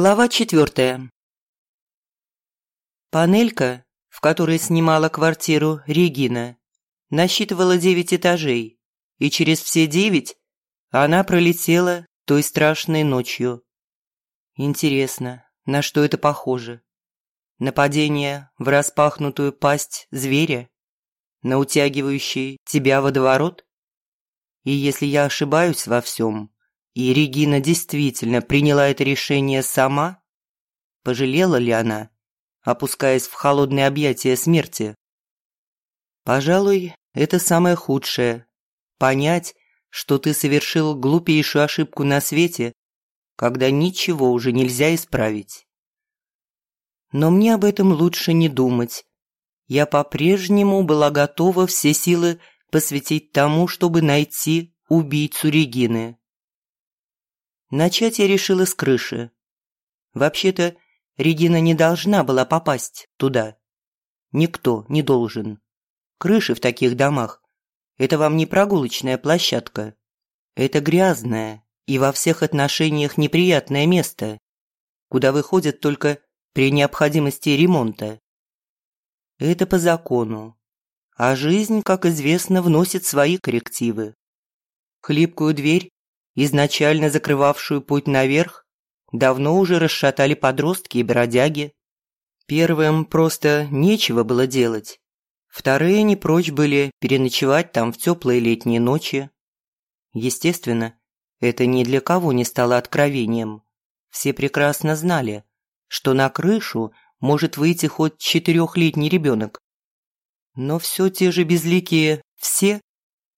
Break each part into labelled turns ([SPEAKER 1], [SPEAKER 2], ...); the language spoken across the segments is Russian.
[SPEAKER 1] Глава четвертая. Панелька, в которой снимала квартиру Регина, насчитывала девять этажей, и через все девять она пролетела той страшной ночью. Интересно, на что это похоже? Нападение в распахнутую пасть зверя? На утягивающий тебя водоворот? И если я ошибаюсь во всем, и Регина действительно приняла это решение сама? Пожалела ли она, опускаясь в холодные объятия смерти? Пожалуй, это самое худшее. Понять, что ты совершил глупейшую ошибку на свете, когда ничего уже нельзя исправить. Но мне об этом лучше не думать. Я по-прежнему была готова все силы посвятить тому, чтобы найти убийцу Регины. Начать я решила с крыши. Вообще-то, Регина не должна была попасть туда. Никто не должен. Крыши в таких домах – это вам не прогулочная площадка. Это грязное и во всех отношениях неприятное место, куда выходят только при необходимости ремонта. Это по закону. А жизнь, как известно, вносит свои коррективы. Хлипкую дверь изначально закрывавшую путь наверх, давно уже расшатали подростки и бродяги. Первым просто нечего было делать. Вторые не прочь были переночевать там в теплые летние ночи. Естественно, это ни для кого не стало откровением. Все прекрасно знали, что на крышу может выйти хоть четырехлетний ребенок. Но все те же безликие «все»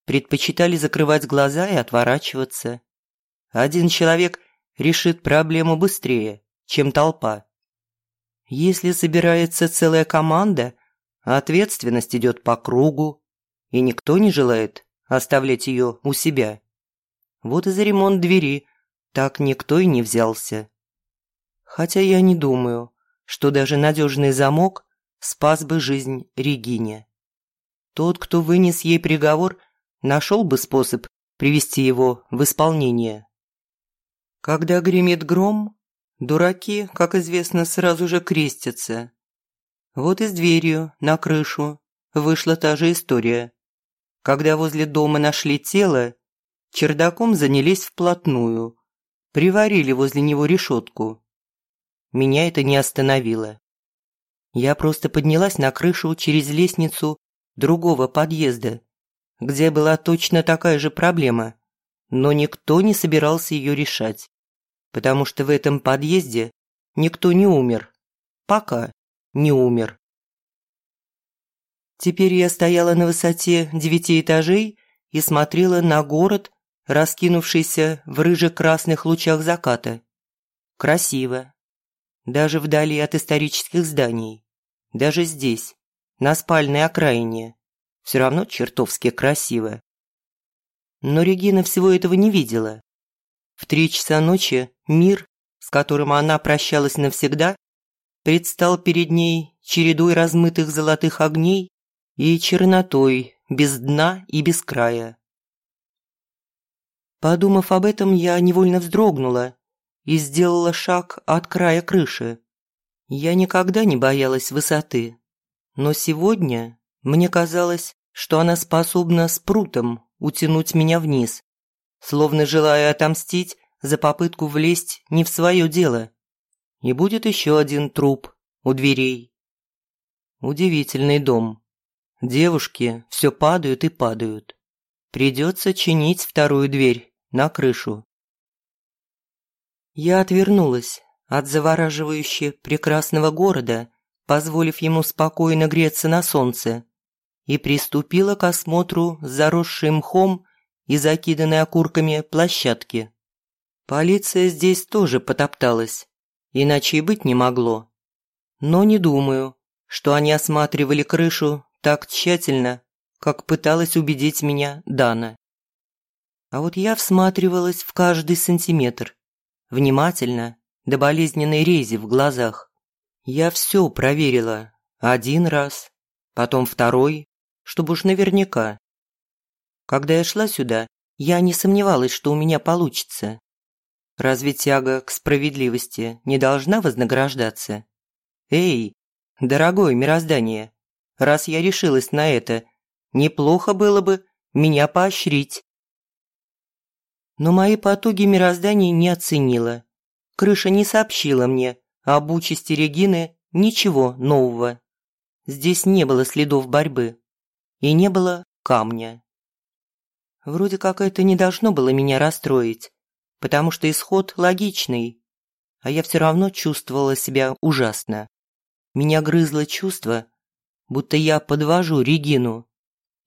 [SPEAKER 1] предпочитали закрывать глаза и отворачиваться. Один человек решит проблему быстрее, чем толпа. Если собирается целая команда, ответственность идет по кругу, и никто не желает оставлять ее у себя. Вот и за ремонт двери так никто и не взялся. Хотя я не думаю, что даже надежный замок спас бы жизнь Регине. Тот, кто вынес ей приговор, нашел бы способ привести его в исполнение. Когда гремит гром, дураки, как известно, сразу же крестятся. Вот и с дверью на крышу вышла та же история. Когда возле дома нашли тело, чердаком занялись вплотную, приварили возле него решетку. Меня это не остановило. Я просто поднялась на крышу через лестницу другого подъезда, где была точно такая же проблема но никто не собирался ее решать, потому что в этом подъезде никто не умер. Пока не умер. Теперь я стояла на высоте девяти этажей и смотрела на город, раскинувшийся в рыже-красных лучах заката. Красиво. Даже вдали от исторических зданий. Даже здесь, на спальной окраине. Все равно чертовски красиво. Но Регина всего этого не видела. В три часа ночи мир, с которым она прощалась навсегда, предстал перед ней чередой размытых золотых огней и чернотой без дна и без края. Подумав об этом, я невольно вздрогнула и сделала шаг от края крыши. Я никогда не боялась высоты, но сегодня мне казалось, что она способна с прутом утянуть меня вниз, словно желая отомстить за попытку влезть не в свое дело. И будет еще один труп у дверей. Удивительный дом. Девушки все падают и падают. Придется чинить вторую дверь на крышу. Я отвернулась от завораживающе прекрасного города, позволив ему спокойно греться на солнце и приступила к осмотру заросшей мхом и закиданной окурками площадки. Полиция здесь тоже потопталась, иначе и быть не могло. Но не думаю, что они осматривали крышу так тщательно, как пыталась убедить меня Дана. А вот я всматривалась в каждый сантиметр, внимательно, до болезненной рези в глазах. Я все проверила один раз, потом второй, чтобы уж наверняка. Когда я шла сюда, я не сомневалась, что у меня получится. Разве тяга к справедливости не должна вознаграждаться? Эй, дорогое мироздание, раз я решилась на это, неплохо было бы меня поощрить. Но мои потуги мироздание не оценило. Крыша не сообщила мне об участи Регины ничего нового. Здесь не было следов борьбы. И не было камня. Вроде как это не должно было меня расстроить потому что исход логичный. А я все равно чувствовала себя ужасно. Меня грызло чувство, будто я подвожу Регину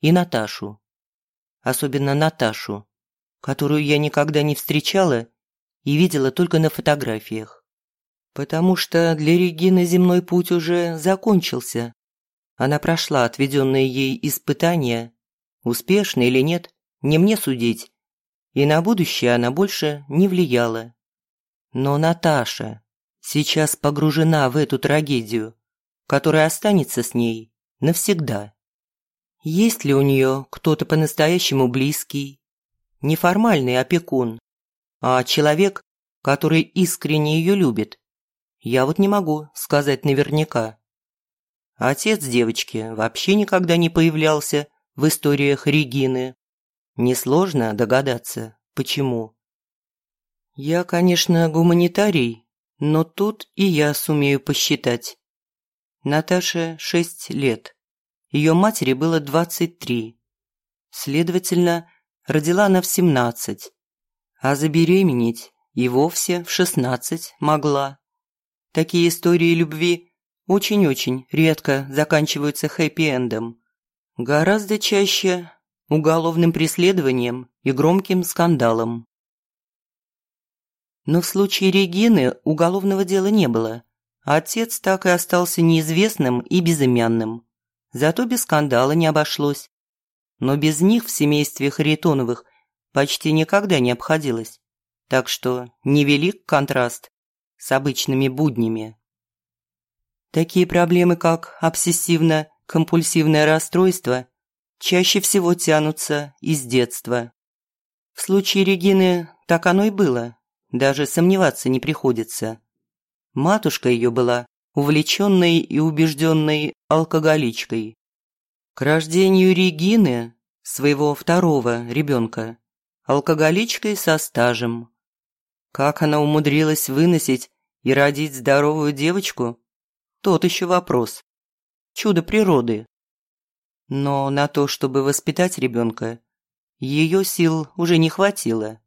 [SPEAKER 1] и Наташу. Особенно Наташу, которую я никогда не встречала и видела только на фотографиях. Потому что для Регины земной путь уже закончился. Она прошла отведенные ей испытания. Успешно или нет, не мне судить и на будущее она больше не влияла. Но Наташа сейчас погружена в эту трагедию, которая останется с ней навсегда. Есть ли у нее кто-то по-настоящему близкий, неформальный опекун, а человек, который искренне ее любит? Я вот не могу сказать наверняка. Отец девочки вообще никогда не появлялся в историях Регины. Несложно догадаться, почему. Я, конечно, гуманитарий, но тут и я сумею посчитать. Наташе шесть лет. Ее матери было двадцать три. Следовательно, родила она в семнадцать. А забеременеть и вовсе в шестнадцать могла. Такие истории любви очень-очень редко заканчиваются хэппи-эндом. Гораздо чаще уголовным преследованием и громким скандалом. Но в случае Регины уголовного дела не было. Отец так и остался неизвестным и безымянным. Зато без скандала не обошлось. Но без них в семействе Харитоновых почти никогда не обходилось. Так что невелик контраст с обычными буднями. Такие проблемы, как обсессивно-компульсивное расстройство чаще всего тянутся из детства. В случае Регины так оно и было, даже сомневаться не приходится. Матушка ее была увлеченной и убежденной алкоголичкой. К рождению Регины, своего второго ребенка, алкоголичкой со стажем. Как она умудрилась выносить и родить здоровую девочку? Тот еще вопрос. Чудо природы. Но на то, чтобы воспитать ребенка, ее сил уже не хватило.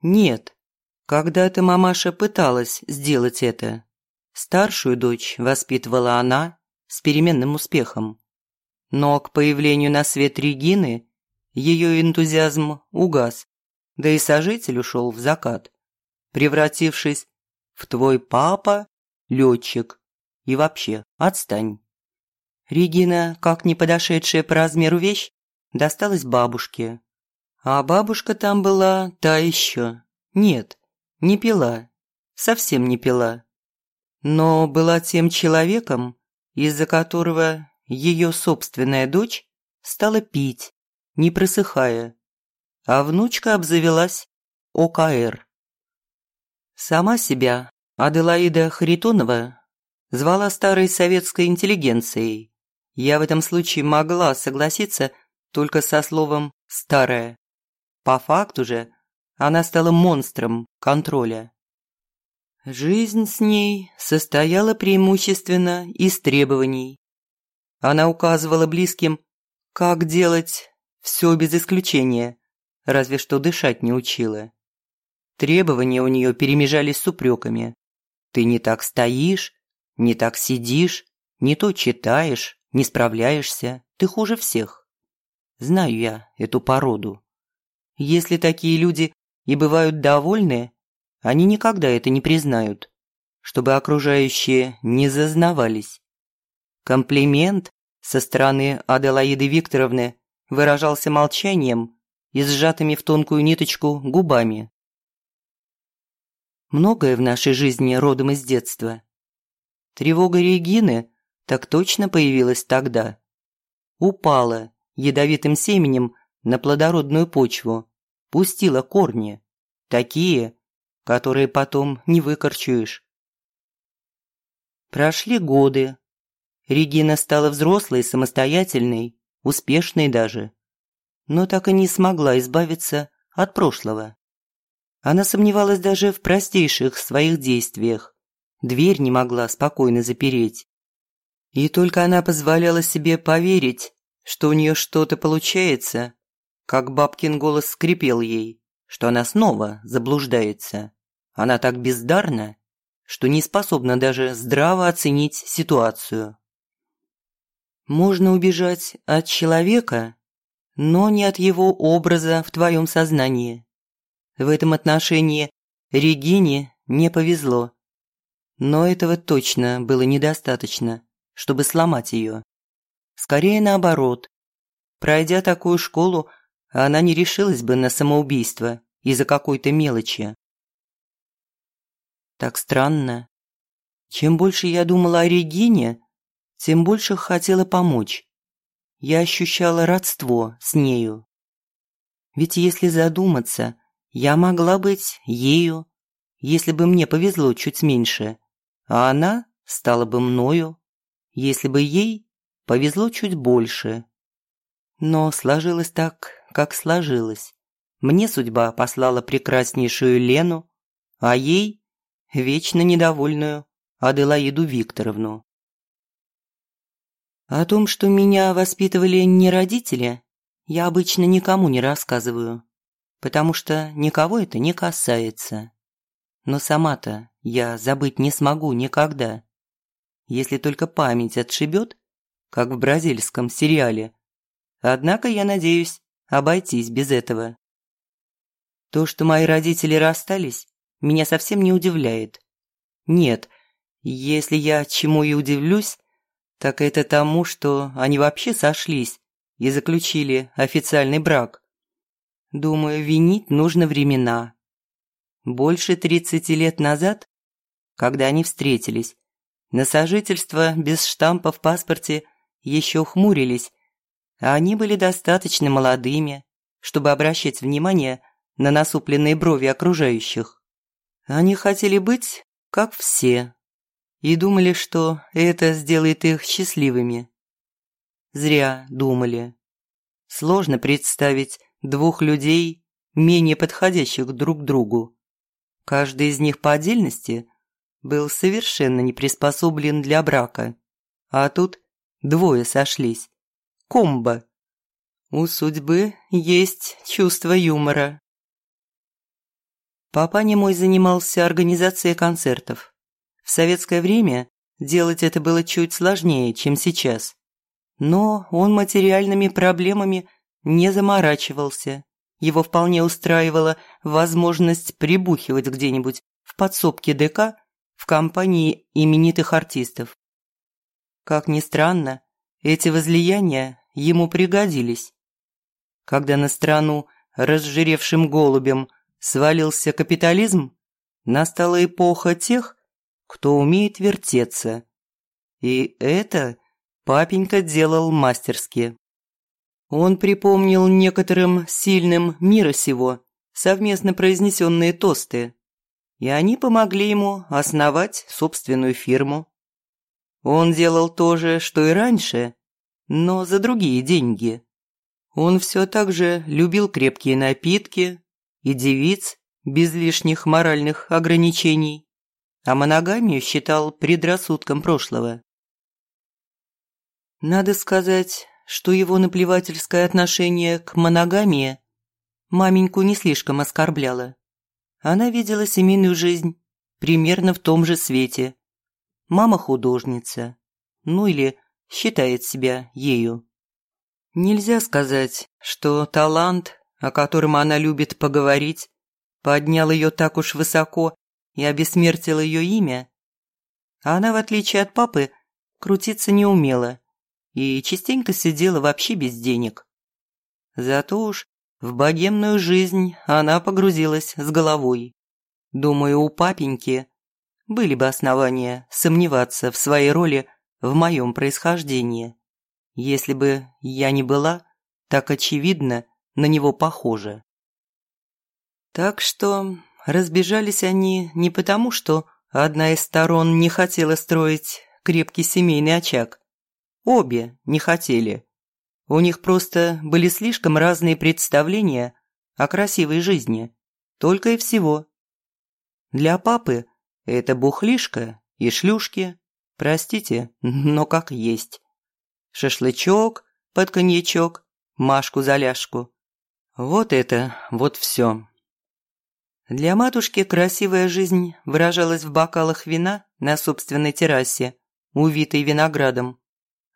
[SPEAKER 1] Нет, когда-то мамаша пыталась сделать это. Старшую дочь воспитывала она с переменным успехом. Но к появлению на свет Регины ее энтузиазм угас, да и сожитель ушел в закат, превратившись в «твой папа – летчик» и вообще отстань. Регина, как не подошедшая по размеру вещь, досталась бабушке. А бабушка там была та еще. Нет, не пила. Совсем не пила. Но была тем человеком, из-за которого ее собственная дочь стала пить, не просыхая. А внучка обзавелась ОКР. Сама себя Аделаида Харитонова звала старой советской интеллигенцией, я в этом случае могла согласиться только со словом «старая». По факту же она стала монстром контроля. Жизнь с ней состояла преимущественно из требований. Она указывала близким, как делать все без исключения, разве что дышать не учила. Требования у нее перемежались с упреками. Ты не так стоишь, не так сидишь, не то читаешь, не справляешься, ты хуже всех. Знаю я эту породу. Если такие люди и бывают довольны, они никогда это не признают, чтобы окружающие не зазнавались. Комплимент со стороны Аделаиды Викторовны выражался молчанием и сжатыми в тонкую ниточку губами. Многое в нашей жизни родом из детства. Тревога Регины так точно появилась тогда. Упала ядовитым семенем на плодородную почву, пустила корни, такие, которые потом не выкорчуешь. Прошли годы. Регина стала взрослой, самостоятельной, успешной даже. Но так и не смогла избавиться от прошлого. Она сомневалась даже в простейших своих действиях. Дверь не могла спокойно запереть. И только она позволяла себе поверить, что у нее что-то получается, как бабкин голос скрипел ей, что она снова заблуждается. Она так бездарна, что не способна даже здраво оценить ситуацию. Можно убежать от человека, но не от его образа в твоем сознании. В этом отношении Регине не повезло. Но этого точно было недостаточно, чтобы сломать ее. Скорее наоборот. Пройдя такую школу, она не решилась бы на самоубийство из-за какой-то мелочи. Так странно. Чем больше я думала о Регине, тем больше хотела помочь. Я ощущала родство с нею. Ведь если задуматься, я могла быть ею, если бы мне повезло чуть меньше, а она стала бы мною, если бы ей повезло чуть больше. Но сложилось так, как сложилось. Мне судьба послала прекраснейшую Лену, а ей – вечно недовольную Аделаиду Викторовну. О том, что меня воспитывали не родители, я обычно никому не рассказываю, потому что никого это не касается. Но сама-то я забыть не смогу никогда. Если только память отшибет, как в бразильском сериале. Однако я надеюсь обойтись без этого. То, что мои родители расстались, меня совсем не удивляет. Нет, если я чему и удивлюсь, так это тому, что они вообще сошлись и заключили официальный брак. Думаю, винить нужно времена. Больше 30 лет назад, когда они встретились, на сожительство без штампа в паспорте еще хмурились, а они были достаточно молодыми, чтобы обращать внимание на насупленные брови окружающих. Они хотели быть, как все, и думали, что это сделает их счастливыми. Зря думали. Сложно представить двух людей, менее подходящих друг другу. Каждый из них по отдельности был совершенно не приспособлен для брака. А тут двое сошлись. Комбо. У судьбы есть чувство юмора. Папа мой занимался организацией концертов. В советское время делать это было чуть сложнее, чем сейчас. Но он материальными проблемами не заморачивался. Его вполне устраивала возможность прибухивать где-нибудь в подсобке ДК в компании именитых артистов. Как ни странно, эти возлияния ему пригодились. Когда на страну разжиревшим голубем свалился капитализм, настала эпоха тех, кто умеет вертеться. И это папенька делал мастерски. Он припомнил некоторым сильным мира сего совместно произнесенные тосты, и они помогли ему основать собственную фирму. Он делал то же, что и раньше, но за другие деньги. Он все так же любил крепкие напитки и девиц без лишних моральных ограничений а моногамию считал предрассудком прошлого. Надо сказать, что его наплевательское отношение к моногамии маменьку не слишком оскорбляло. Она видела семейную жизнь примерно в том же свете. Мама художница, ну или считает себя ею. Нельзя сказать, что талант, о котором она любит поговорить, поднял ее так уж высоко, и обессмертил ее имя, она, в отличие от папы, крутиться не умела и частенько сидела вообще без денег. Зато уж в богемную жизнь она погрузилась с головой. Думаю, у папеньки были бы основания сомневаться в своей роли в моем происхождении, если бы я не была так очевидно на него похожа. Так что разбежались они не потому, что одна из сторон не хотела строить крепкий семейный очаг. Обе не хотели. У них просто были слишком разные представления о красивой жизни. Только и всего. Для папы это бухлишка и шлюшки. Простите, но как есть. Шашлычок под коньячок, Машку за ляжку. Вот это, вот все. Для матушки красивая жизнь выражалась в бокалах вина на собственной террасе, увитой виноградом,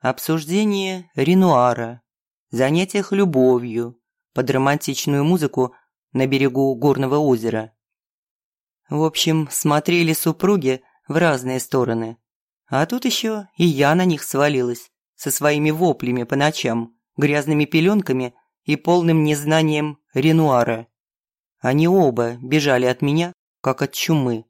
[SPEAKER 1] обсуждение Ренуара, занятиях любовью, под романтичную музыку на берегу горного озера. В общем, смотрели супруги в разные стороны. А тут еще и я на них свалилась со своими воплями по ночам, грязными пеленками и полным незнанием Ренуара. Они оба бежали от меня, как от чумы.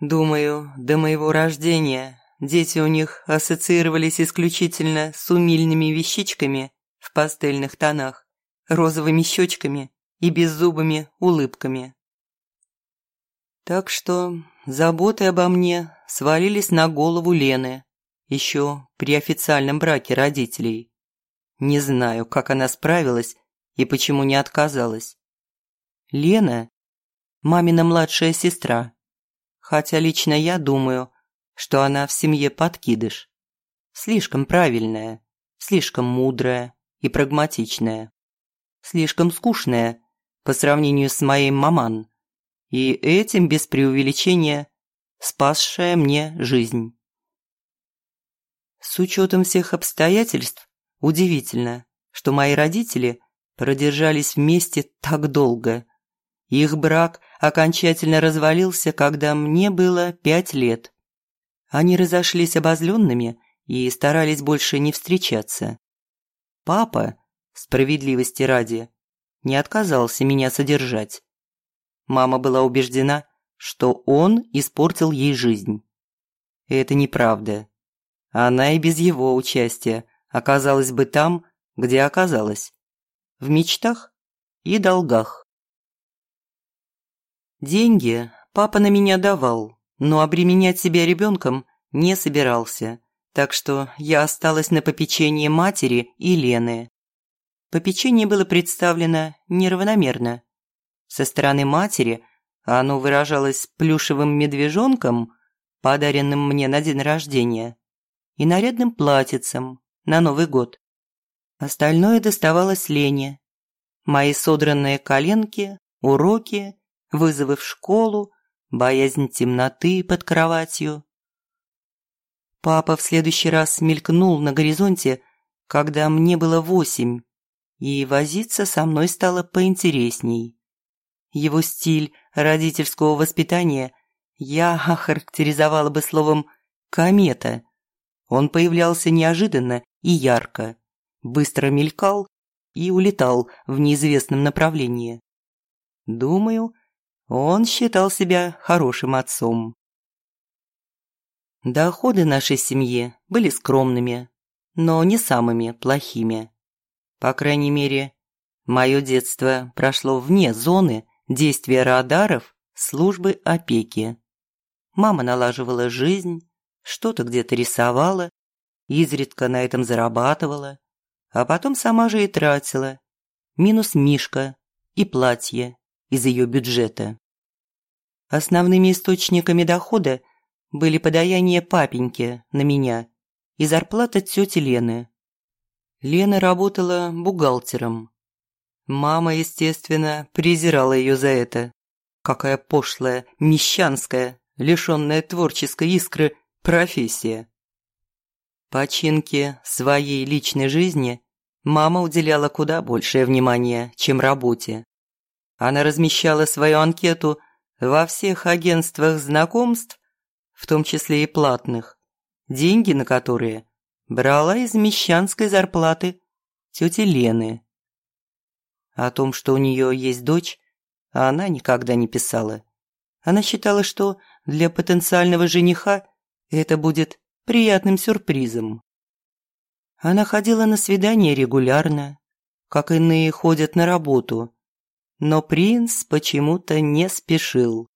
[SPEAKER 1] Думаю, до моего рождения дети у них ассоциировались исключительно с умильными вещичками в пастельных тонах, розовыми щечками и беззубыми улыбками. Так что заботы обо мне свалились на голову Лены, еще при официальном браке родителей. Не знаю, как она справилась и почему не отказалась. Лена – мамина младшая сестра, хотя лично я думаю, что она в семье подкидыш. Слишком правильная, слишком мудрая и прагматичная. Слишком скучная по сравнению с моей маман и этим без преувеличения спасшая мне жизнь. С учетом всех обстоятельств, удивительно, что мои родители продержались вместе так долго. Их брак окончательно развалился, когда мне было пять лет. Они разошлись обозленными и старались больше не встречаться. Папа, справедливости ради, не отказался меня содержать. Мама была убеждена, что он испортил ей жизнь. Это неправда. Она и без его участия оказалась бы там, где оказалась. В мечтах и долгах. Деньги папа на меня давал, но обременять себя ребенком не собирался, так что я осталась на попечении матери и Лены. Попечение было представлено неравномерно. Со стороны матери оно выражалось плюшевым медвежонком, подаренным мне на день рождения, и нарядным платьицем на Новый год. Остальное доставалось Лене. Мои содранные коленки, уроки, вызовы в школу, боязнь темноты под кроватью. Папа в следующий раз мелькнул на горизонте, когда мне было восемь, и возиться со мной стало поинтересней. Его стиль родительского воспитания я охарактеризовала бы словом «комета». Он появлялся неожиданно и ярко, быстро мелькал и улетал в неизвестном направлении. Думаю, он считал себя хорошим отцом. Доходы нашей семьи были скромными, но не самыми плохими. По крайней мере, мое детство прошло вне зоны, действия радаров службы опеки. Мама налаживала жизнь, что-то где-то рисовала, изредка на этом зарабатывала, а потом сама же и тратила. Минус Мишка и платье из ее бюджета. Основными источниками дохода были подаяние папеньки на меня и зарплата тети Лены. Лена работала бухгалтером, Мама, естественно, презирала ее за это. Какая пошлая, мещанская, лишенная творческой искры профессия. Починке своей личной жизни мама уделяла куда большее внимание, чем работе. Она размещала свою анкету во всех агентствах знакомств, в том числе и платных, деньги на которые брала из мещанской зарплаты тети Лены. О том, что у нее есть дочь, она никогда не писала. Она считала, что для потенциального жениха это будет приятным сюрпризом. Она ходила на свидания регулярно, как иные ходят на работу, но принц почему-то не спешил.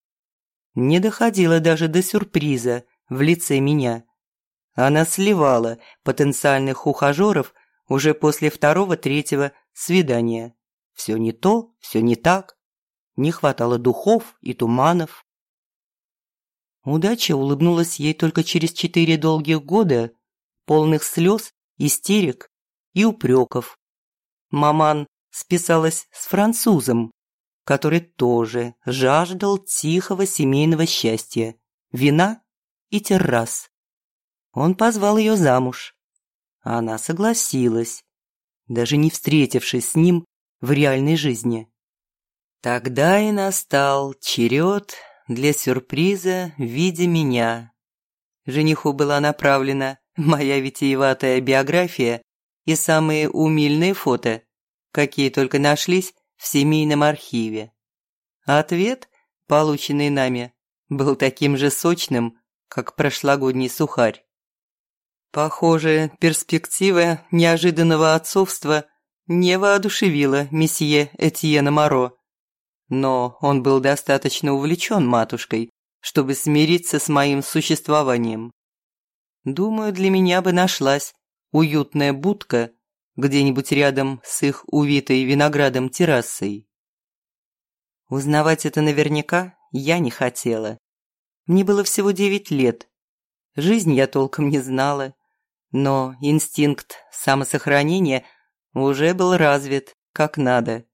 [SPEAKER 1] Не доходило даже до сюрприза в лице меня. Она сливала потенциальных ухажеров уже после второго-третьего свидания. Все не то, все не так. Не хватало духов и туманов. Удача улыбнулась ей только через четыре долгих года, полных слез, истерик и упреков. Маман списалась с французом, который тоже жаждал тихого семейного счастья, вина и террас. Он позвал ее замуж. Она согласилась, даже не встретившись с ним в реальной жизни. Тогда и настал черед для сюрприза в виде меня. Жениху была направлена моя витиеватая биография и самые умильные фото, какие только нашлись в семейном архиве. Ответ, полученный нами, был таким же сочным, как прошлогодний сухарь. Похоже, перспектива неожиданного отцовства не воодушевила месье Этьена Моро. Но он был достаточно увлечен матушкой, чтобы смириться с моим существованием. Думаю, для меня бы нашлась уютная будка где-нибудь рядом с их увитой виноградом террасой. Узнавать это наверняка я не хотела. Мне было всего девять лет. Жизнь я толком не знала, но инстинкт самосохранения уже был развит как надо.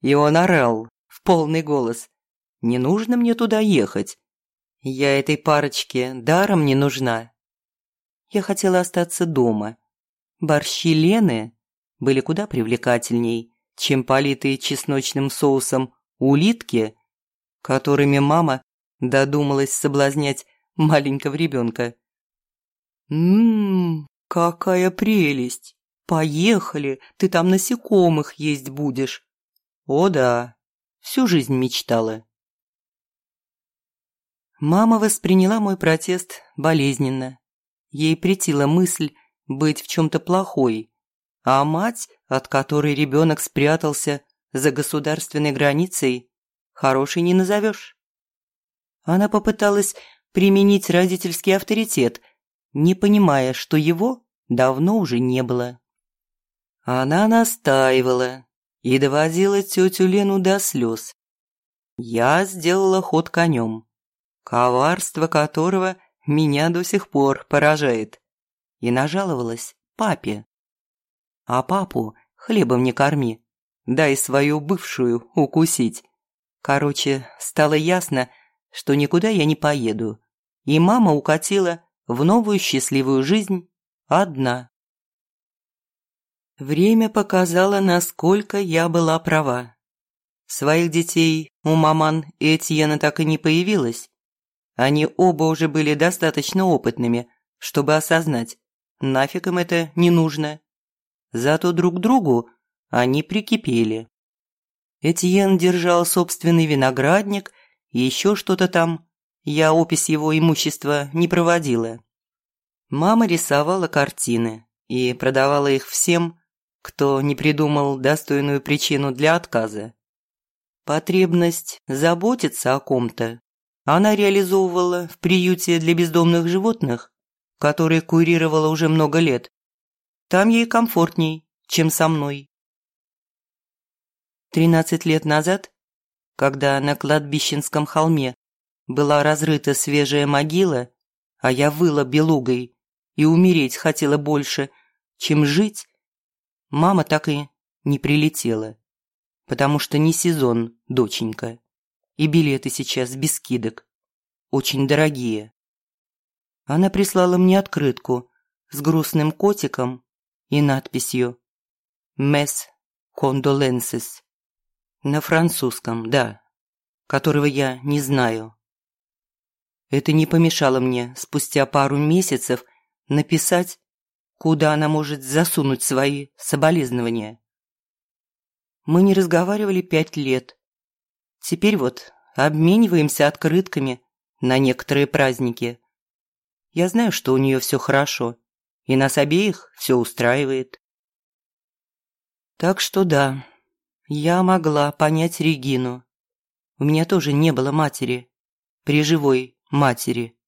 [SPEAKER 1] И он орал в полный голос. «Не нужно мне туда ехать. Я этой парочке даром не нужна». Я хотела остаться дома. Борщи Лены были куда привлекательней, чем политые чесночным соусом улитки, которыми мама додумалась соблазнять маленького ребенка. «Ммм, какая прелесть! Поехали, ты там насекомых есть будешь!» «О да, всю жизнь мечтала». Мама восприняла мой протест болезненно. Ей претила мысль быть в чем-то плохой, а мать, от которой ребенок спрятался за государственной границей, хорошей не назовешь. Она попыталась применить родительский авторитет, не понимая, что его давно уже не было. Она настаивала и доводила тетю Лену до слез. Я сделала ход конем, коварство которого меня до сих пор поражает, и нажаловалась папе. А папу хлебом не корми, дай свою бывшую укусить. Короче, стало ясно, что никуда я не поеду, и мама укатила в новую счастливую жизнь одна. Время показало, насколько я была права. Своих детей у маман и Этьена так и не появилось. Они оба уже были достаточно опытными, чтобы осознать, нафиг им это не нужно. Зато друг другу они прикипели. Этьен держал собственный виноградник и еще что-то там. Я опись его имущества не проводила. Мама рисовала картины и продавала их всем, кто не придумал достойную причину для отказа. Потребность заботиться о ком-то она реализовывала в приюте для бездомных животных, который курировала уже много лет. Там ей комфортней, чем со мной. Тринадцать лет назад, когда на кладбищенском холме была разрыта свежая могила, а я выла белугой и умереть хотела больше, чем жить, мама так и не прилетела, потому что не сезон, доченька, и билеты сейчас без скидок, очень дорогие. Она прислала мне открытку с грустным котиком и надписью «Mes condolences» на французском, да, которого я не знаю. Это не помешало мне спустя пару месяцев написать, куда она может засунуть свои соболезнования. Мы не разговаривали пять лет. Теперь вот обмениваемся открытками на некоторые праздники. Я знаю, что у нее все хорошо, и нас обеих все устраивает. Так что да, Я могла понять Регину. У меня тоже не было матери. При живой матери.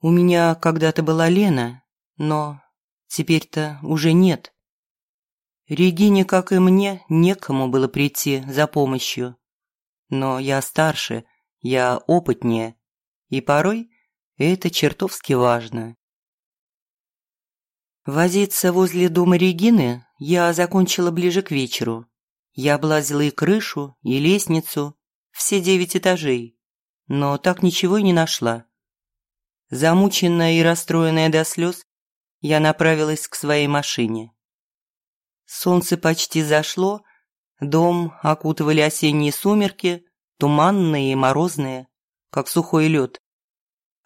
[SPEAKER 1] У меня когда-то была Лена, но теперь-то уже нет. Регине, как и мне, некому было прийти за помощью. Но я старше, я опытнее, и порой это чертовски важно. Возиться возле дома Регины я закончила ближе к вечеру. Я облазила и крышу, и лестницу, все девять этажей, но так ничего и не нашла. Замученная и расстроенная до слез, я направилась к своей машине. Солнце почти зашло, дом окутывали осенние сумерки, туманные и морозные, как сухой лед.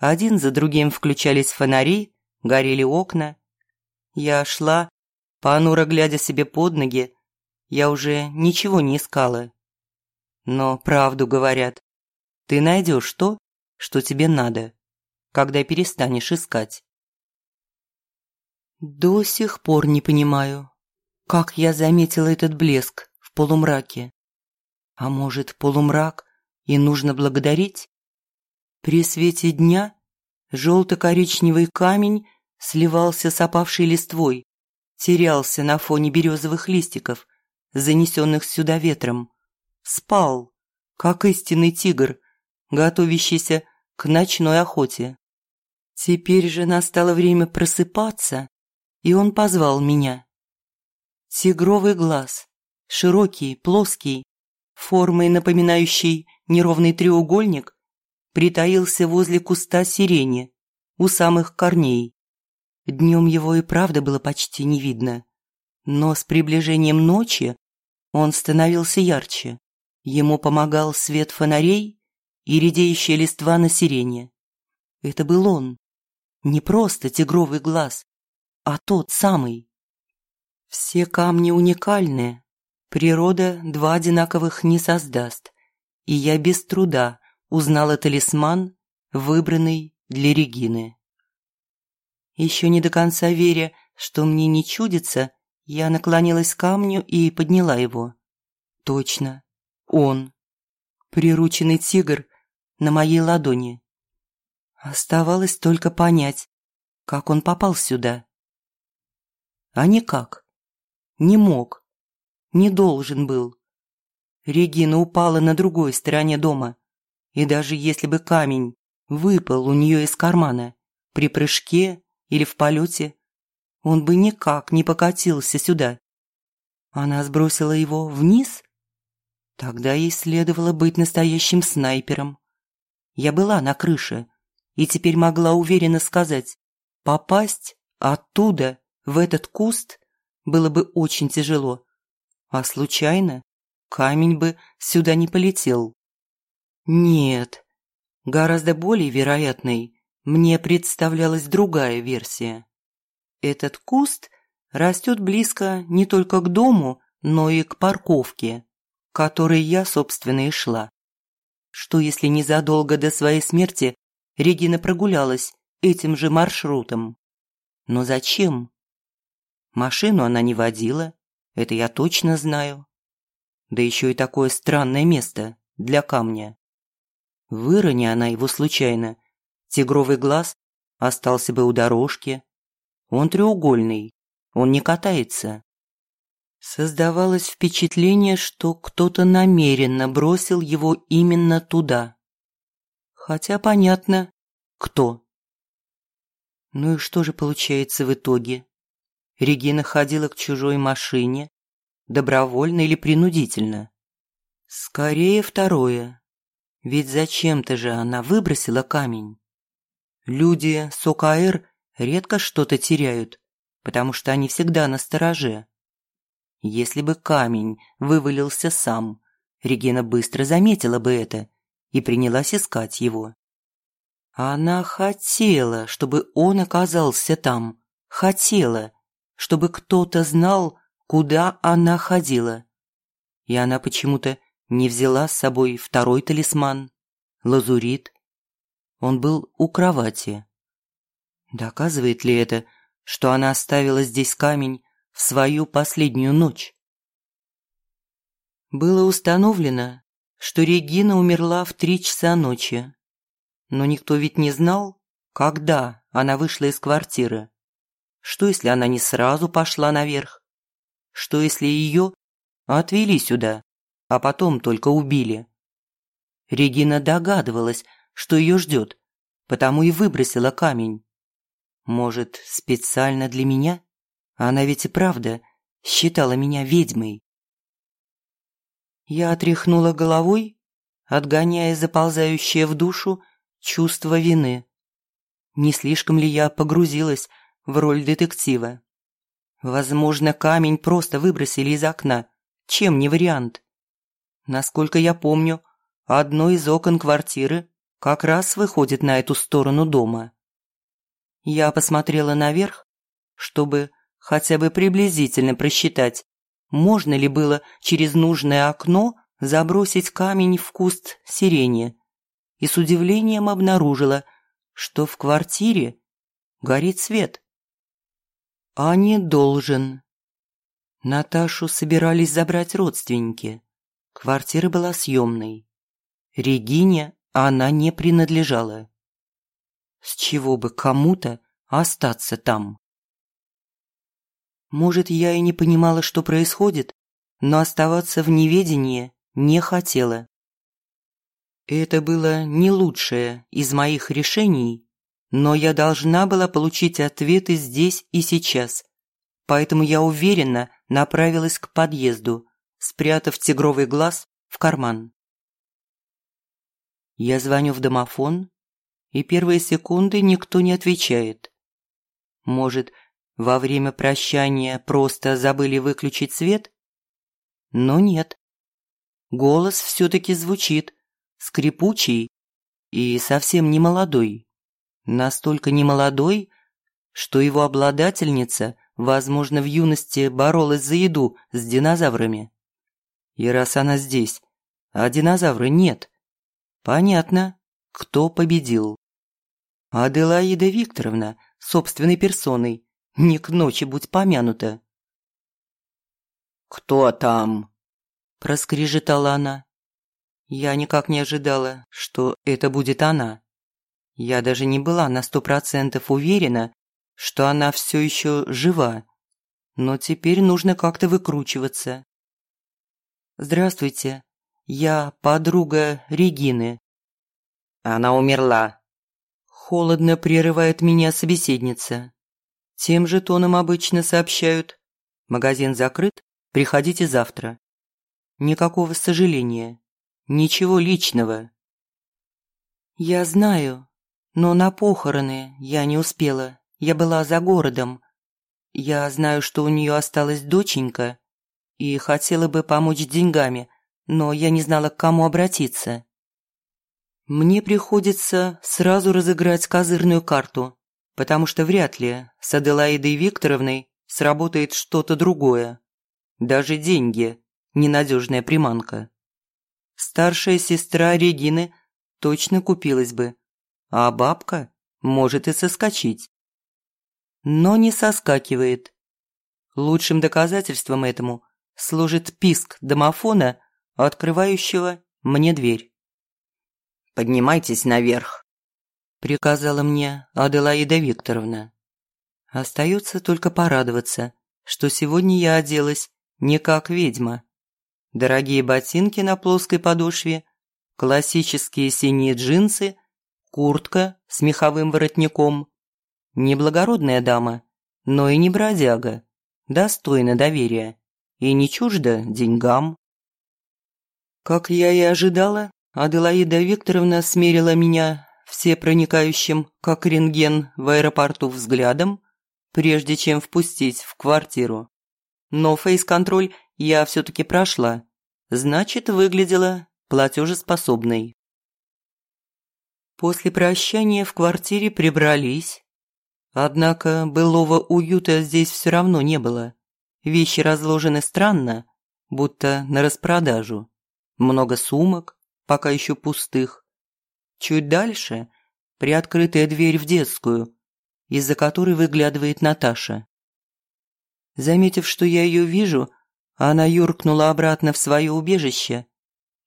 [SPEAKER 1] Один за другим включались фонари, горели окна. Я шла, понуро глядя себе под ноги, я уже ничего не искала. Но правду говорят, ты найдешь то, что тебе надо, когда перестанешь искать. До сих пор не понимаю, как я заметила этот блеск в полумраке. А может, полумрак и нужно благодарить? При свете дня желто-коричневый камень сливался с опавшей листвой, терялся на фоне березовых листиков, занесенных сюда ветром. Спал, как истинный тигр, готовящийся к ночной охоте. Теперь же настало время просыпаться, и он позвал меня. Тигровый глаз, широкий, плоский, формой напоминающий неровный треугольник, притаился возле куста сирени, у самых корней. Днем его и правда было почти не видно. Но с приближением ночи он становился ярче. Ему помогал свет фонарей и редеющая листва на сирене. Это был он. Не просто тигровый глаз, а тот самый. Все камни уникальны. Природа два одинаковых не создаст. И я без труда узнала талисман, выбранный для Регины. Еще не до конца веря, что мне не чудится, я наклонилась к камню и подняла его. Точно, он. Прирученный тигр на моей ладони. Оставалось только понять, как он попал сюда. А никак. Не мог. Не должен был. Регина упала на другой стороне дома. И даже если бы камень выпал у нее из кармана при прыжке или в полете, он бы никак не покатился сюда. Она сбросила его вниз? Тогда ей следовало быть настоящим снайпером. Я была на крыше и теперь могла уверенно сказать, попасть оттуда, в этот куст, было бы очень тяжело. А случайно камень бы сюда не полетел. Нет, гораздо более вероятной мне представлялась другая версия. Этот куст растет близко не только к дому, но и к парковке, к которой я, собственно, и шла. Что если незадолго до своей смерти Регина прогулялась этим же маршрутом? Но зачем? Машину она не водила, это я точно знаю. Да еще и такое странное место для камня. Вырони она его случайно, тигровый глаз остался бы у дорожки. Он треугольный, он не катается. Создавалось впечатление, что кто-то намеренно бросил его именно туда. Хотя понятно, кто. Ну и что же получается в итоге? Регина ходила к чужой машине, добровольно или принудительно? Скорее второе. Ведь зачем-то же она выбросила камень. Люди с ОКР редко что-то теряют, потому что они всегда на стороже. Если бы камень вывалился сам, Регина быстро заметила бы это и принялась искать его. Она хотела, чтобы он оказался там. Хотела, чтобы кто-то знал, куда она ходила. И она почему-то не взяла с собой второй талисман, лазурит. Он был у кровати. Доказывает ли это, что она оставила здесь камень в свою последнюю ночь? Было установлено, что Регина умерла в три часа ночи. Но никто ведь не знал, когда она вышла из квартиры. Что, если она не сразу пошла наверх? Что, если ее отвели сюда, а потом только убили? Регина догадывалась, что ее ждет, потому и выбросила камень. Может, специально для меня? Она ведь и правда считала меня ведьмой. Я отряхнула головой, отгоняя заползающее в душу чувство вины. Не слишком ли я погрузилась в роль детектива? Возможно, камень просто выбросили из окна. Чем не вариант? Насколько я помню, одно из окон квартиры как раз выходит на эту сторону дома. Я посмотрела наверх, чтобы хотя бы приблизительно просчитать, можно ли было через нужное окно забросить камень в куст сирени, и с удивлением обнаружила, что в квартире горит свет. А не должен. Наташу собирались забрать родственники. Квартира была съемной. Регине она не принадлежала. С чего бы кому-то остаться там? Может, я и не понимала, что происходит, но оставаться в неведении не хотела. Это было не лучшее из моих решений, но я должна была получить ответы здесь и сейчас. Поэтому я уверенно направилась к подъезду, спрятав тигровый глаз в карман. Я звоню в домофон, и первые секунды никто не отвечает. Может, во время прощания просто забыли выключить свет? Но нет. Голос все-таки звучит, скрипучий и совсем не молодой. Настолько не молодой, что его обладательница, возможно, в юности боролась за еду с динозаврами. И раз она здесь, а динозавра нет, понятно, кто победил. Аделаида Викторовна собственной персоной не к ночи будь помянута.
[SPEAKER 2] «Кто там?»
[SPEAKER 1] – проскрежетала она. Я никак не ожидала, что это будет она. Я даже не была на сто процентов уверена, что она все еще жива. Но теперь нужно как-то выкручиваться. «Здравствуйте, я подруга Регины».
[SPEAKER 2] «Она умерла», –
[SPEAKER 1] холодно прерывает меня собеседница. Тем же тоном обычно сообщают. Магазин закрыт, приходите завтра. Никакого сожаления. Ничего личного. Я знаю, но на похороны я не успела. Я была за городом. Я знаю, что у нее осталась доченька и хотела бы помочь деньгами, но я не знала, к кому обратиться. Мне приходится сразу разыграть козырную карту потому что вряд ли с Аделаидой Викторовной сработает что-то другое. Даже деньги – ненадежная приманка. Старшая сестра Регины точно купилась бы, а бабка может и соскочить. Но не соскакивает. Лучшим доказательством этому служит писк домофона, открывающего мне дверь.
[SPEAKER 2] «Поднимайтесь наверх»,
[SPEAKER 1] приказала мне Аделаида Викторовна. Остается только порадоваться, что сегодня я оделась не как ведьма. Дорогие ботинки на плоской подошве, классические синие джинсы, куртка с меховым воротником. Не благородная дама, но и не бродяга, достойна доверия и не чужда деньгам. Как я и ожидала, Аделаида Викторовна смерила меня все проникающим, как рентген, в аэропорту взглядом, прежде чем впустить в квартиру. Но фейс-контроль я все-таки прошла, значит, выглядела платежеспособной. После прощания в квартире прибрались. Однако былого уюта здесь все равно не было. Вещи разложены странно, будто на распродажу. Много сумок, пока еще пустых. Чуть дальше – приоткрытая дверь в детскую, из-за которой выглядывает Наташа. Заметив, что я ее вижу, она юркнула обратно в свое убежище,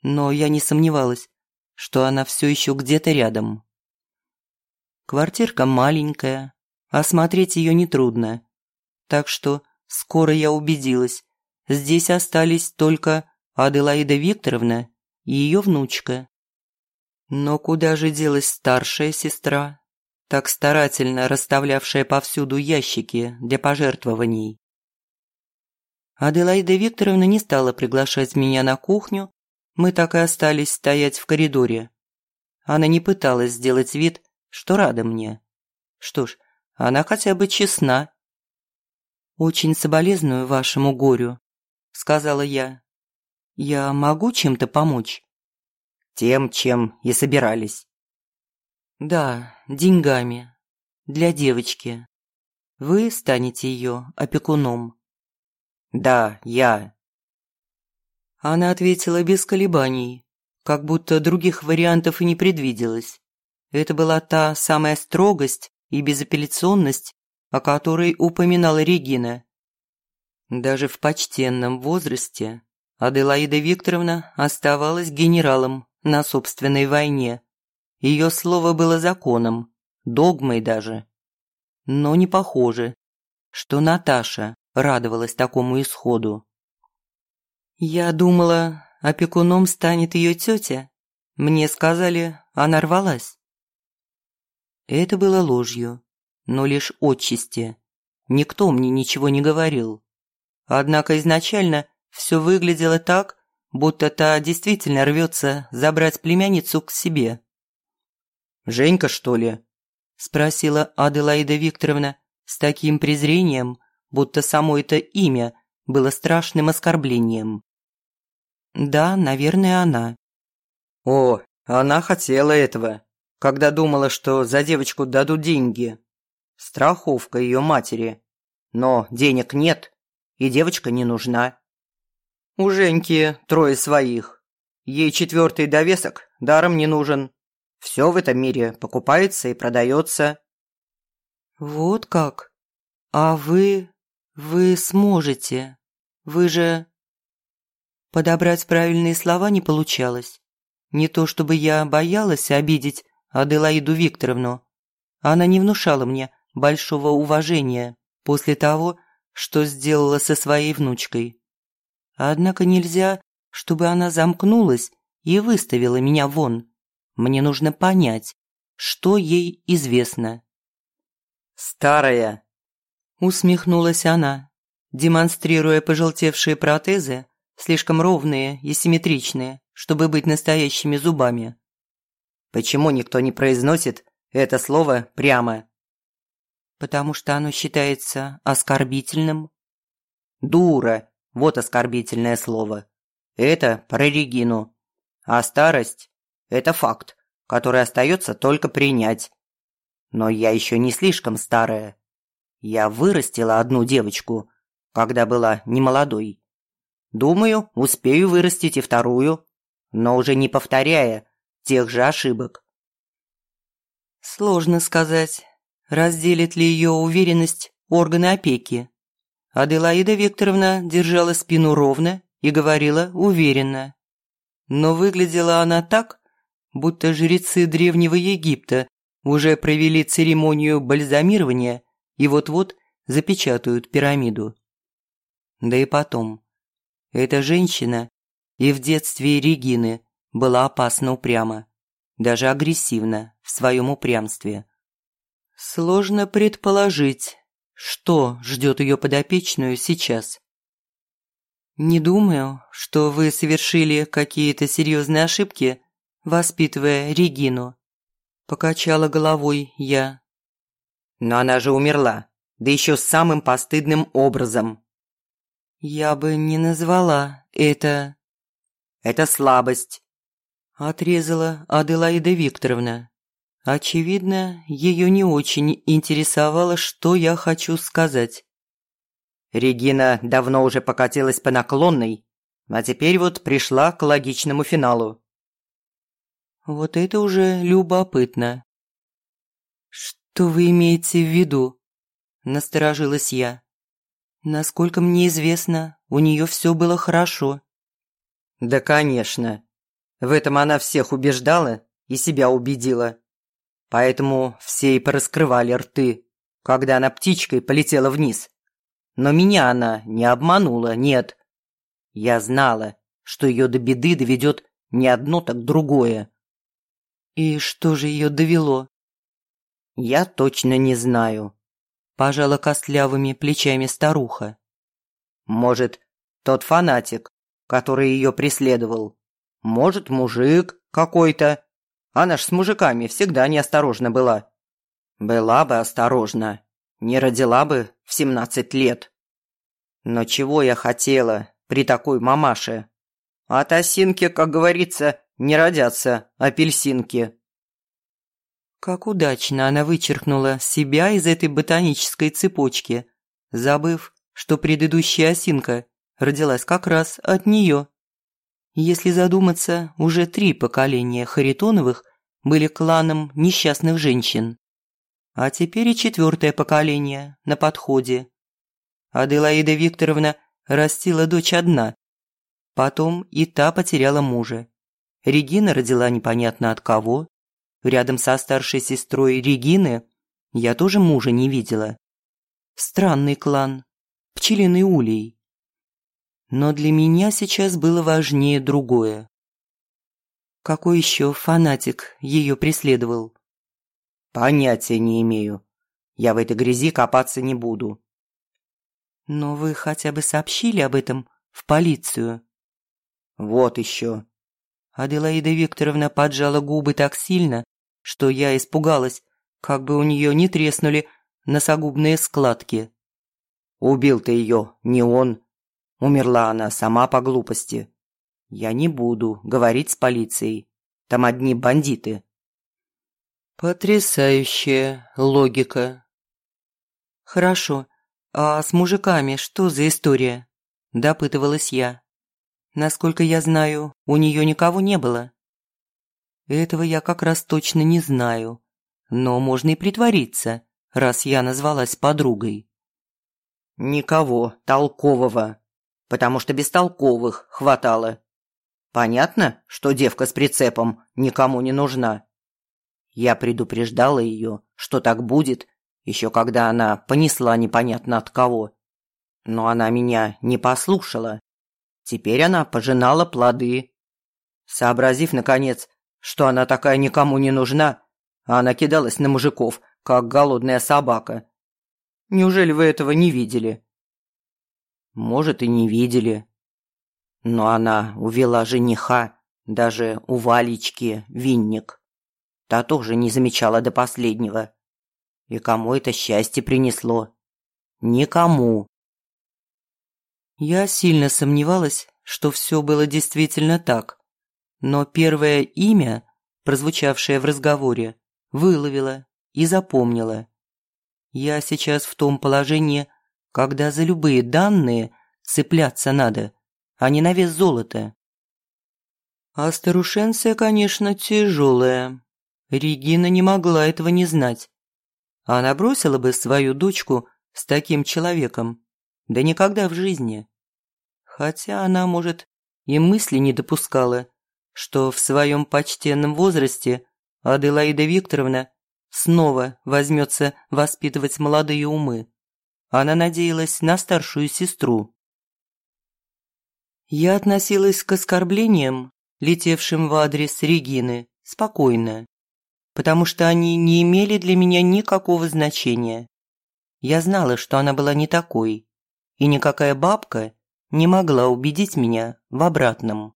[SPEAKER 1] но я не сомневалась, что она все еще где-то рядом. Квартирка маленькая, осмотреть ее нетрудно, так что скоро я убедилась, здесь остались только Аделаида Викторовна и ее внучка. Но куда же делась старшая сестра, так старательно расставлявшая повсюду ящики для пожертвований? Аделаида Викторовна не стала приглашать меня на кухню, мы так и остались стоять в коридоре. Она не пыталась сделать вид, что рада мне. Что ж, она хотя бы честна. «Очень соболезную вашему горю», — сказала я. «Я могу чем-то помочь?»
[SPEAKER 2] «Тем, чем и собирались».
[SPEAKER 1] «Да, деньгами. Для девочки. Вы станете ее опекуном».
[SPEAKER 2] «Да, я».
[SPEAKER 1] Она ответила без колебаний, как будто других вариантов и не предвиделось. Это была та самая строгость и безапелляционность, о которой упоминала Регина. Даже в почтенном возрасте Аделаида Викторовна оставалась генералом на собственной войне. Ее слово было законом, догмой даже. Но не похоже, что Наташа радовалась такому исходу. «Я думала, опекуном станет ее тетя. Мне сказали, она рвалась». Это было ложью, но лишь отчасти. Никто мне ничего не говорил. Однако изначально все выглядело так, будто та действительно рвется забрать племянницу к себе.
[SPEAKER 2] «Женька, что ли?»
[SPEAKER 1] – спросила Аделаида Викторовна с таким презрением, будто само это имя было страшным оскорблением. Да, наверное, она.
[SPEAKER 2] О, она хотела этого, когда думала, что за девочку дадут деньги. Страховка ее матери. Но денег нет, и девочка не нужна. У Женьки трое своих. Ей четвертый довесок даром не нужен. Все в этом мире покупается и продается.
[SPEAKER 1] Вот как? А вы... вы сможете. Вы же... Подобрать правильные слова не получалось. Не то чтобы я боялась обидеть Аделаиду Викторовну. Она не внушала мне большого уважения после того, что сделала со своей внучкой. Однако нельзя, чтобы она замкнулась и выставила меня вон. Мне нужно понять, что ей известно.
[SPEAKER 2] «Старая!» – усмехнулась она, демонстрируя пожелтевшие протезы слишком ровные и симметричные, чтобы быть настоящими зубами. Почему никто не произносит это слово прямо?
[SPEAKER 1] Потому что оно считается оскорбительным.
[SPEAKER 2] Дура, вот оскорбительное слово. Это про Регину. А старость – это факт, который остается только принять. Но я еще не слишком старая. Я вырастила одну девочку, когда была немолодой. Думаю, успею вырастить и вторую, но уже не повторяя тех же ошибок.
[SPEAKER 1] Сложно сказать, разделит ли ее уверенность органы опеки. Аделаида Викторовна держала спину ровно и говорила уверенно. Но выглядела она так, будто жрецы Древнего Египта уже провели церемонию бальзамирования и вот-вот запечатают пирамиду. Да и потом, эта женщина и в детстве Регины была опасно упряма, даже агрессивна в своем упрямстве. Сложно предположить, что ждет ее подопечную сейчас. Не думаю, что вы совершили какие-то серьезные ошибки, воспитывая Регину. Покачала головой я.
[SPEAKER 2] Но она же умерла, да еще самым постыдным образом.
[SPEAKER 1] «Я бы не назвала это...»
[SPEAKER 2] «Это слабость», –
[SPEAKER 1] отрезала Аделаида Викторовна. Очевидно, ее не очень интересовало, что я хочу сказать.
[SPEAKER 2] Регина давно уже покатилась по наклонной, а теперь вот пришла к логичному финалу.
[SPEAKER 1] Вот это уже любопытно. Что вы имеете в виду? Насторожилась я. Насколько мне известно, у нее все было хорошо.
[SPEAKER 2] Да, конечно. В этом она всех убеждала и себя убедила. Поэтому все и пораскрывали рты, когда она птичкой полетела вниз. Но меня она не обманула, нет. Я знала, что ее до беды доведет не одно, так другое.
[SPEAKER 1] И что же ее довело?
[SPEAKER 2] Я точно не знаю.
[SPEAKER 1] Пожала костлявыми плечами старуха.
[SPEAKER 2] Может, тот фанатик, который ее преследовал. Может, мужик какой-то. Она ж с мужиками всегда неосторожна была. Была бы осторожна, не родила бы в семнадцать лет. Но чего я хотела при такой мамаше? От осинки, как говорится, не родятся апельсинки.
[SPEAKER 1] Как удачно она вычеркнула себя из этой ботанической цепочки, забыв, что предыдущая осинка родилась как раз от нее. Если задуматься, уже три поколения Харитоновых были кланом несчастных женщин. А теперь и четвертое поколение на подходе. Аделаида Викторовна растила дочь одна. Потом и та потеряла мужа. Регина родила непонятно от кого. Рядом со старшей сестрой Регины я тоже мужа не видела. Странный клан. Пчелиный улей. Но для меня сейчас было важнее другое. Какой еще фанатик ее преследовал?
[SPEAKER 2] Понятия не имею. Я в этой грязи копаться не буду.
[SPEAKER 1] Но вы хотя бы сообщили об этом в полицию?
[SPEAKER 2] Вот еще.
[SPEAKER 1] Аделаида Викторовна поджала губы так сильно, что я испугалась, как бы у нее не треснули носогубные складки.
[SPEAKER 2] Убил ты ее, не он. Умерла она сама по глупости. Я не буду говорить с полицией. Там одни бандиты.
[SPEAKER 1] Потрясающая логика. Хорошо. А с мужиками что за история? Допытывалась я. Насколько я знаю, у нее никого не было. Этого я как раз точно не знаю. Но можно и притвориться, раз я назвалась подругой.
[SPEAKER 2] Никого толкового потому что бестолковых хватало. Понятно, что девка с прицепом никому не нужна. Я предупреждала ее, что так будет, еще когда она понесла непонятно от кого. Но она меня не послушала. Теперь она пожинала плоды. Сообразив, наконец, что она такая никому не нужна, она кидалась на мужиков, как голодная собака. Неужели вы этого не видели? Может, и не видели. Но она увела жениха, даже у Валечки винник. Та тоже не замечала до последнего. И кому это счастье принесло? Никому.
[SPEAKER 1] Я сильно сомневалась, что все было действительно так. Но первое имя, прозвучавшее в разговоре, выловила и запомнила. Я сейчас в том положении, когда за любые данные цепляться надо, а не на вес золота. А старушенция, конечно, тяжелая. Регина не могла этого не знать. Она бросила бы свою дочку с таким человеком. Да никогда в жизни. Хотя она, может, и мысли не допускала, что в своем почтенном возрасте Аделаида Викторовна снова возьмется воспитывать молодые умы. Она надеялась на старшую сестру. Я относилась к оскорблениям, летевшим в адрес Регины, спокойно, потому что они не имели для меня никакого значения. Я знала, что она была не такой, и никакая бабка не могла убедить меня в обратном.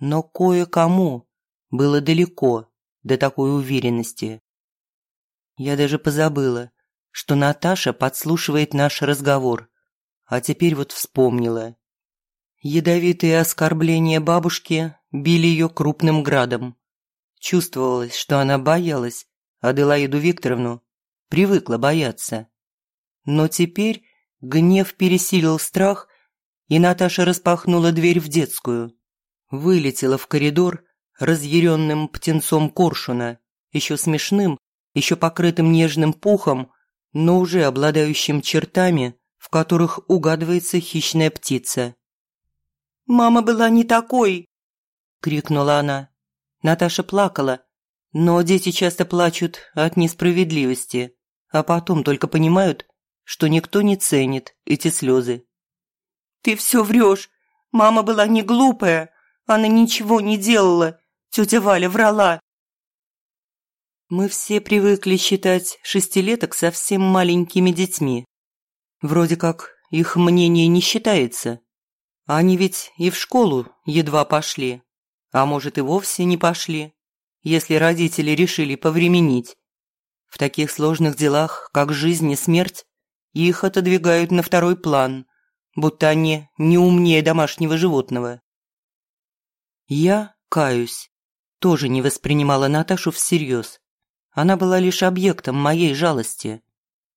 [SPEAKER 1] Но кое-кому было далеко до такой уверенности. Я даже позабыла, что Наташа подслушивает наш разговор, а теперь вот вспомнила. Ядовитые оскорбления бабушки били ее крупным градом. Чувствовалось, что она боялась Аделаиду Викторовну, привыкла бояться. Но теперь гнев пересилил страх, и Наташа распахнула дверь в детскую. Вылетела в коридор разъяренным птенцом коршуна, еще смешным, еще покрытым нежным пухом, но уже обладающим чертами в которых угадывается хищная птица. «Мама была не такой!» – крикнула она. Наташа плакала, но дети часто плачут от несправедливости, а потом только понимают, что никто не ценит эти слезы. «Ты все врешь! Мама была не глупая, она ничего не делала, тетя Валя врала!» Мы все привыкли считать шестилеток совсем маленькими детьми. Вроде как их мнение не считается. Они ведь и в школу едва пошли, а может и вовсе не пошли, если родители решили повременить. В таких сложных делах, как жизнь и смерть, их отодвигают на второй план, будто они не умнее домашнего животного. Я, каюсь, тоже не воспринимала Наташу всерьез. Она была лишь объектом моей жалости.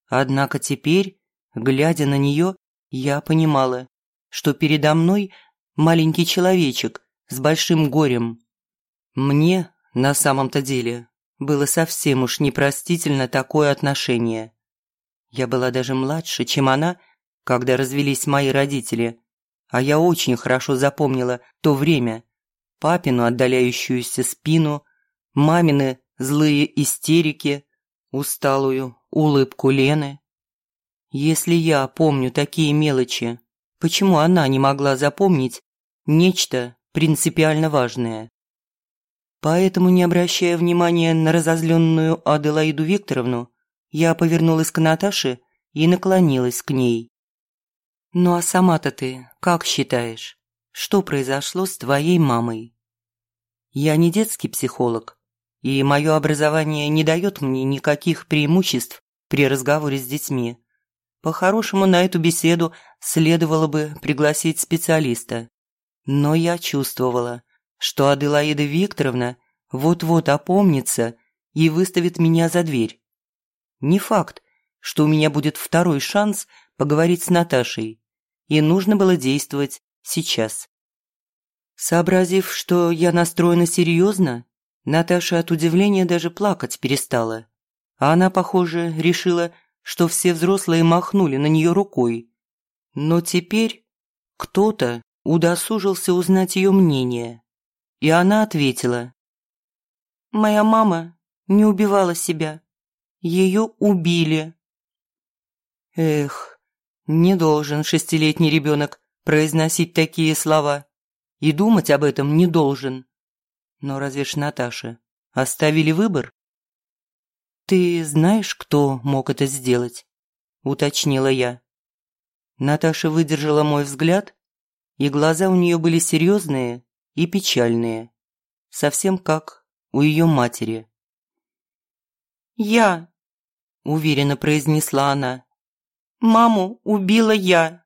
[SPEAKER 1] Однако теперь Глядя на нее, я понимала, что передо мной маленький человечек с большим горем. Мне, на самом-то деле, было совсем уж непростительно такое отношение. Я была даже младше, чем она, когда развелись мои родители, а я очень хорошо запомнила то время, папину отдаляющуюся спину, мамины злые истерики, усталую улыбку Лены. Если я помню такие мелочи, почему она не могла запомнить нечто принципиально важное? Поэтому, не обращая внимания на разозленную Аделаиду Викторовну, я повернулась к Наташе и наклонилась к ней. «Ну а сама-то ты как считаешь, что произошло с твоей мамой?» Я не детский психолог, и мое образование не дает мне никаких преимуществ при разговоре с детьми. По-хорошему, на эту беседу следовало бы пригласить специалиста. Но я чувствовала, что Аделаида Викторовна вот-вот опомнится и выставит меня за дверь. Не факт, что у меня будет второй шанс поговорить с Наташей, и нужно было действовать сейчас. Сообразив, что я настроена серьезно, Наташа от удивления даже плакать перестала. А она, похоже, решила, что все взрослые махнули на нее рукой. Но теперь кто-то удосужился узнать ее мнение, и она ответила. «Моя мама не убивала себя. Ее убили». Эх, не должен шестилетний ребенок произносить такие слова. И думать об этом не должен. Но разве ж Наташа оставили выбор? «Ты знаешь, кто мог это сделать?» – уточнила я. Наташа выдержала мой взгляд, и глаза у нее были серьезные и печальные, совсем как у ее матери. «Я!» – уверенно произнесла она. «Маму убила я!»